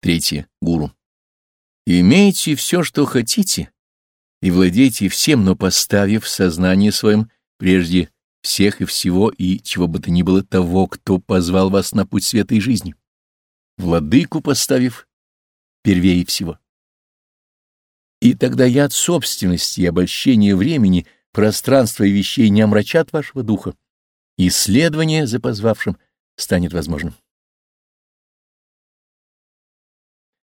Третье. Гуру. Имейте все, что хотите, и владейте всем, но поставив в сознании своем прежде всех и всего, и чего бы то ни было того, кто позвал вас на путь света и жизни, владыку поставив первее всего. И тогда яд собственности и обольщения времени, пространства и вещей не омрачат вашего духа, исследование за позвавшим станет возможным.